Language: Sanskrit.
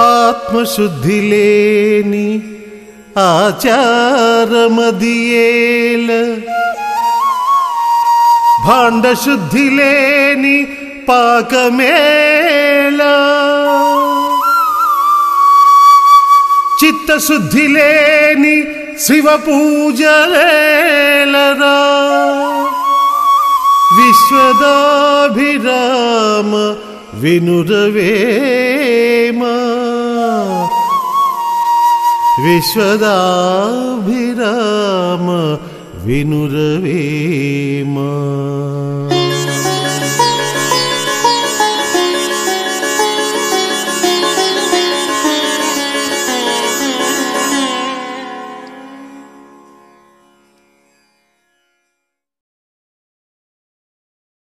आत्मशुद्धि लेनि आचारमदि भाण्डशुद्धिलेनि पाकमेल। चित्तशुद्धि लेनि शिवपूजेल रा विश्वदाभिराम विनुरवेम।